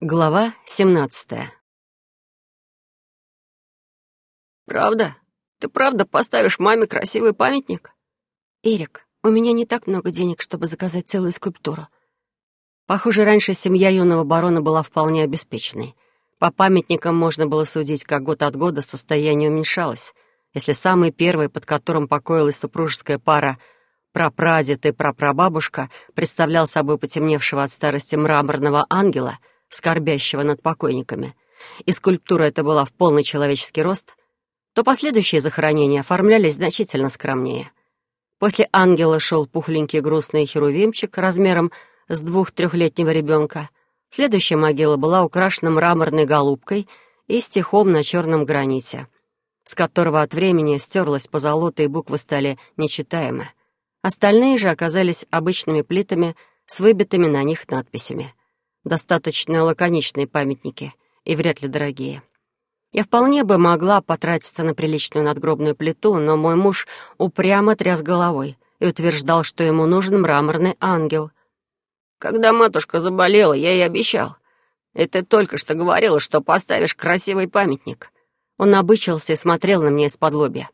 Глава семнадцатая. «Правда? Ты правда поставишь маме красивый памятник?» «Эрик, у меня не так много денег, чтобы заказать целую скульптуру». Похоже, раньше семья юного барона была вполне обеспеченной. По памятникам можно было судить, как год от года состояние уменьшалось. Если самый первый, под которым покоилась супружеская пара, прапрадед и прапрабабушка, представлял собой потемневшего от старости мраморного ангела — скорбящего над покойниками, и скульптура эта была в полный человеческий рост, то последующие захоронения оформлялись значительно скромнее. После ангела шел пухленький грустный херувимчик размером с двух-трехлетнего ребенка. Следующая могила была украшена мраморной голубкой и стихом на черном граните, с которого от времени стерлась позолота и буквы стали нечитаемы. Остальные же оказались обычными плитами с выбитыми на них надписями достаточно лаконичные памятники и вряд ли дорогие. Я вполне бы могла потратиться на приличную надгробную плиту, но мой муж упрямо тряс головой и утверждал, что ему нужен мраморный ангел. «Когда матушка заболела, я ей обещал. И ты только что говорила, что поставишь красивый памятник». Он обычился и смотрел на меня из-под лобья.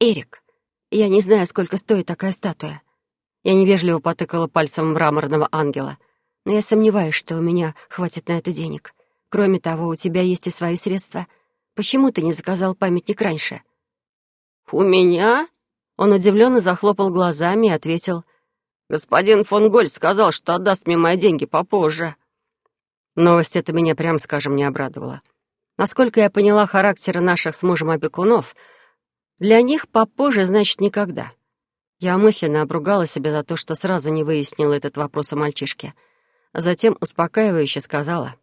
«Эрик, я не знаю, сколько стоит такая статуя». Я невежливо потыкала пальцем мраморного ангела — но я сомневаюсь, что у меня хватит на это денег. Кроме того, у тебя есть и свои средства. Почему ты не заказал памятник раньше?» «У меня?» Он удивленно захлопал глазами и ответил. «Господин фон Гольц сказал, что отдаст мне мои деньги попозже». Новость эта меня, прям скажем, не обрадовала. Насколько я поняла характеры наших с мужем опекунов, для них попозже значит никогда. Я мысленно обругала себя за то, что сразу не выяснила этот вопрос у мальчишки — Затем успокаивающе сказала.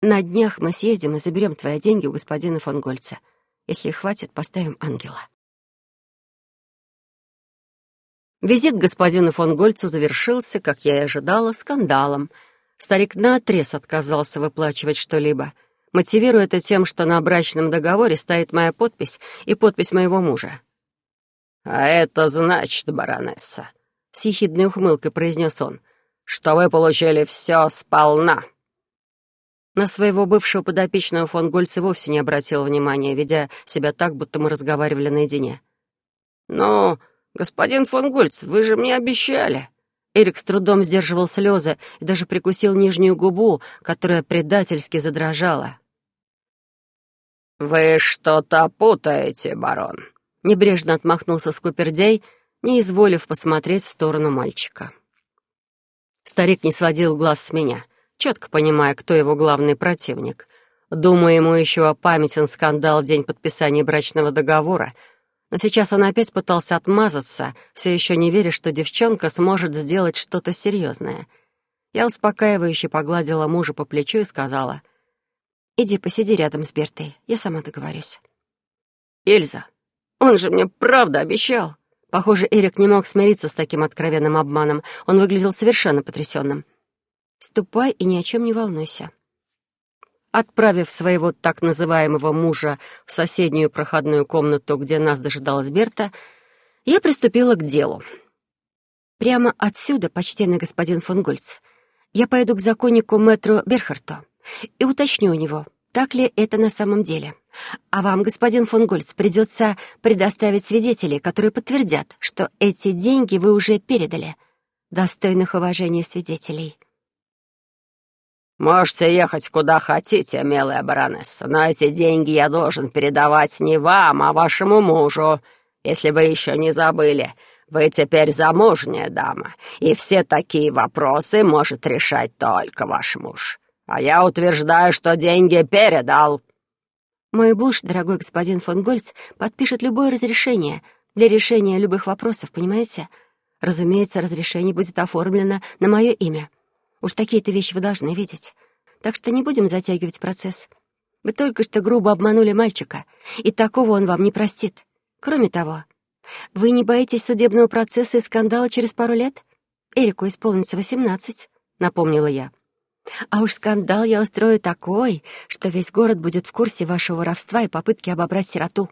«На днях мы съездим и заберем твои деньги у господина фон Гольца. Если их хватит, поставим ангела». Визит к господину фон Гольцу завершился, как я и ожидала, скандалом. Старик наотрез отказался выплачивать что-либо, мотивируя это тем, что на брачном договоре стоит моя подпись и подпись моего мужа. «А это значит, баронесса», — с ехидной ухмылкой произнес он, что вы получили все сполна». На своего бывшего подопечного фон Гольц вовсе не обратил внимания, ведя себя так, будто мы разговаривали наедине. «Ну, господин фон Гольц, вы же мне обещали». Эрик с трудом сдерживал слезы и даже прикусил нижнюю губу, которая предательски задрожала. «Вы что-то путаете, барон», — небрежно отмахнулся Скупердей, не изволив посмотреть в сторону мальчика. Старик не сводил глаз с меня, четко понимая, кто его главный противник. Думаю, ему еще памятен скандал в день подписания брачного договора, но сейчас он опять пытался отмазаться, все еще не веря, что девчонка сможет сделать что-то серьезное. Я успокаивающе погладила мужа по плечу и сказала, «Иди посиди рядом с Бертой, я сама договорюсь». «Эльза, он же мне правда обещал», Похоже, Эрик не мог смириться с таким откровенным обманом. Он выглядел совершенно потрясенным. «Ступай и ни о чем не волнуйся». Отправив своего так называемого мужа в соседнюю проходную комнату, где нас дожидалась Берта, я приступила к делу. Прямо отсюда, почтенный господин фон Гольц, я пойду к законнику мэтру Берхарту и уточню у него, так ли это на самом деле. А вам, господин фон Гольц, придется предоставить свидетелей, которые подтвердят, что эти деньги вы уже передали. Достойных уважения свидетелей. «Можете ехать куда хотите, милая баронесса, но эти деньги я должен передавать не вам, а вашему мужу. Если вы еще не забыли, вы теперь замужняя дама, и все такие вопросы может решать только ваш муж. А я утверждаю, что деньги передал». Мой буш, дорогой господин фон Гольц, подпишет любое разрешение для решения любых вопросов, понимаете? Разумеется, разрешение будет оформлено на мое имя. Уж такие-то вещи вы должны видеть. Так что не будем затягивать процесс. Вы только что грубо обманули мальчика, и такого он вам не простит. Кроме того, вы не боитесь судебного процесса и скандала через пару лет? Эрику исполнится восемнадцать, напомнила я. А уж скандал я устрою такой, что весь город будет в курсе вашего воровства и попытки обобрать сироту».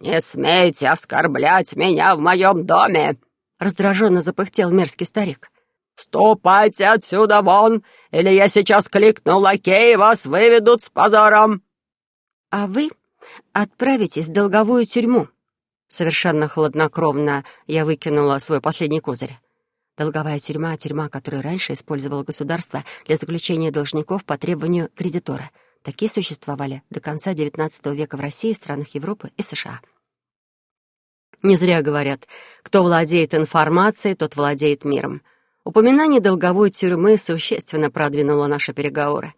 «Не смейте оскорблять меня в моем доме!» Раздраженно запыхтел мерзкий старик. «Ступайте отсюда вон, или я сейчас кликну лакея, вас выведут с позором!» «А вы отправитесь в долговую тюрьму». Совершенно хладнокровно я выкинула свой последний козырь. Долговая тюрьма — тюрьма, которую раньше использовало государство для заключения должников по требованию кредитора. Такие существовали до конца XIX века в России, странах Европы и в США. Не зря говорят, кто владеет информацией, тот владеет миром. Упоминание долговой тюрьмы существенно продвинуло наши переговоры.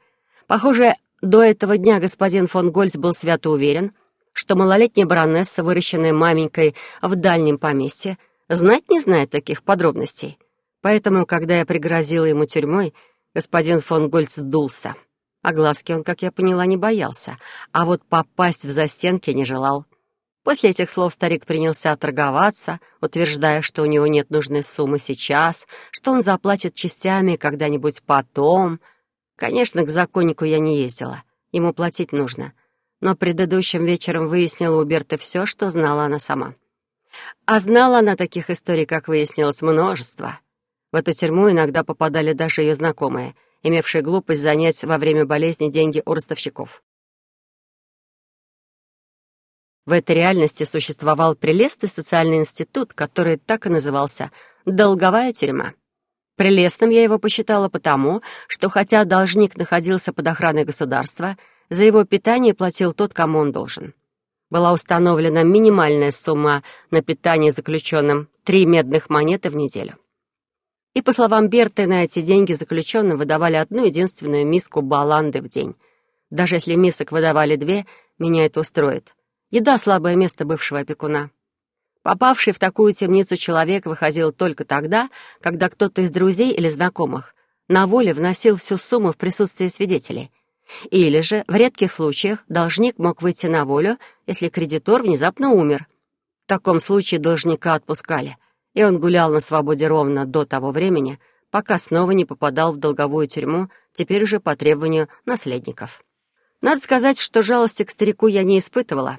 Похоже, до этого дня господин фон Гольц был свято уверен, что малолетняя баронесса, выращенная маменькой в дальнем поместье, знать не знает таких подробностей. Поэтому, когда я пригрозила ему тюрьмой, господин фон Гольц дулся. А глазки он, как я поняла, не боялся, а вот попасть в застенки не желал. После этих слов старик принялся торговаться, утверждая, что у него нет нужной суммы сейчас, что он заплатит частями когда-нибудь потом — Конечно, к законнику я не ездила. Ему платить нужно. Но предыдущим вечером выяснила у Берты все, что знала она сама. А знала она таких историй, как выяснилось, множество. В эту тюрьму иногда попадали даже ее знакомые, имевшие глупость занять во время болезни деньги у ростовщиков. В этой реальности существовал прелестный социальный институт, который так и назывался «долговая тюрьма». Прелестным я его посчитала потому, что хотя должник находился под охраной государства, за его питание платил тот, кому он должен. Была установлена минимальная сумма на питание заключенным — три медных монеты в неделю. И, по словам Берты, на эти деньги заключенным выдавали одну единственную миску баланды в день. Даже если мисок выдавали две, меня это устроит. Еда — слабое место бывшего опекуна. Попавший в такую темницу человек выходил только тогда, когда кто-то из друзей или знакомых на воле вносил всю сумму в присутствие свидетелей. Или же, в редких случаях, должник мог выйти на волю, если кредитор внезапно умер. В таком случае должника отпускали, и он гулял на свободе ровно до того времени, пока снова не попадал в долговую тюрьму, теперь уже по требованию наследников. Надо сказать, что жалости к старику я не испытывала.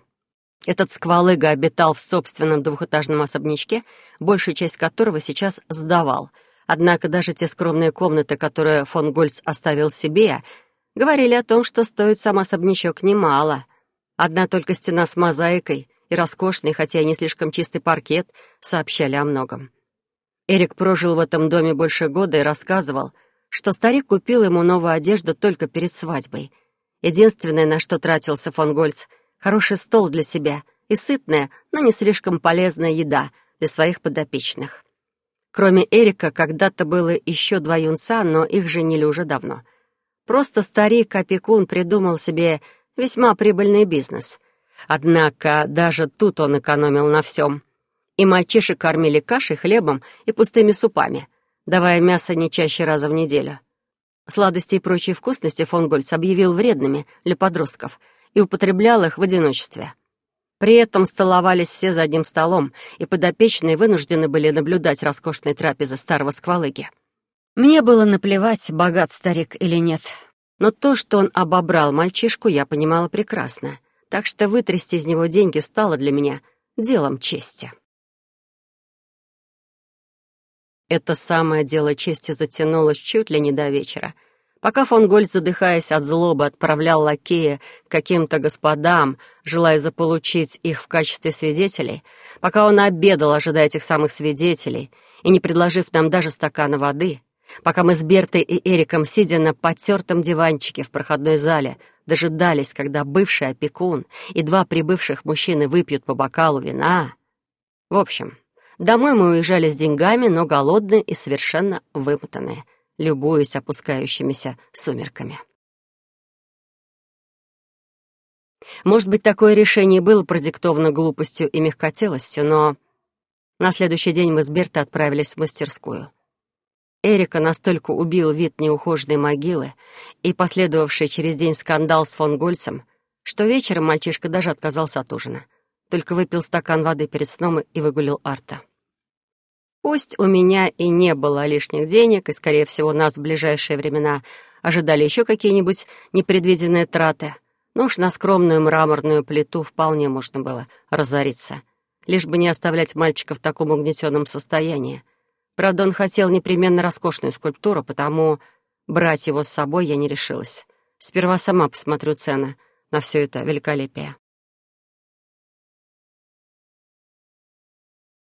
Этот сквалыга обитал в собственном двухэтажном особнячке, большую часть которого сейчас сдавал. Однако даже те скромные комнаты, которые фон Гольц оставил себе, говорили о том, что стоит сам особнячок немало. Одна только стена с мозаикой и роскошный, хотя и не слишком чистый паркет, сообщали о многом. Эрик прожил в этом доме больше года и рассказывал, что старик купил ему новую одежду только перед свадьбой. Единственное, на что тратился фон Гольц — хороший стол для себя и сытная, но не слишком полезная еда для своих подопечных. Кроме Эрика, когда-то было еще два юнца, но их женили уже давно. Просто старик-опекун придумал себе весьма прибыльный бизнес. Однако даже тут он экономил на всем. И мальчишек кормили кашей, хлебом и пустыми супами, давая мясо не чаще раза в неделю. Сладости и прочие вкусности фон Гольц объявил вредными для подростков — и употреблял их в одиночестве. При этом столовались все за одним столом, и подопечные вынуждены были наблюдать роскошные трапезы старого сквалыги. Мне было наплевать, богат старик или нет. Но то, что он обобрал мальчишку, я понимала прекрасно. Так что вытрясти из него деньги стало для меня делом чести. Это самое дело чести затянулось чуть ли не до вечера — Пока фон Гольц, задыхаясь от злобы, отправлял лакея к каким-то господам, желая заполучить их в качестве свидетелей, пока он обедал, ожидая этих самых свидетелей, и не предложив нам даже стакана воды, пока мы с Бертой и Эриком, сидя на потертом диванчике в проходной зале, дожидались, когда бывший опекун и два прибывших мужчины выпьют по бокалу вина. В общем, домой мы уезжали с деньгами, но голодные и совершенно вымотанные — любуясь опускающимися сумерками. Может быть, такое решение было продиктовано глупостью и мягкотелостью, но на следующий день мы с Бертой отправились в мастерскую. Эрика настолько убил вид неухоженной могилы и последовавший через день скандал с фон Гольцем, что вечером мальчишка даже отказался от ужина. Только выпил стакан воды перед сном и выгулил Арта. Пусть у меня и не было лишних денег, и, скорее всего, нас в ближайшие времена ожидали еще какие-нибудь непредвиденные траты, но уж на скромную мраморную плиту вполне можно было разориться, лишь бы не оставлять мальчика в таком угнетенном состоянии. Правда, он хотел непременно роскошную скульптуру, потому брать его с собой я не решилась. Сперва сама посмотрю цены на все это великолепие.